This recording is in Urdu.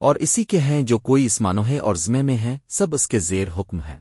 اور اسی کے ہیں جو کوئی اسمانوہے اور زمے میں ہیں، سب اس کے زیر حکم ہیں۔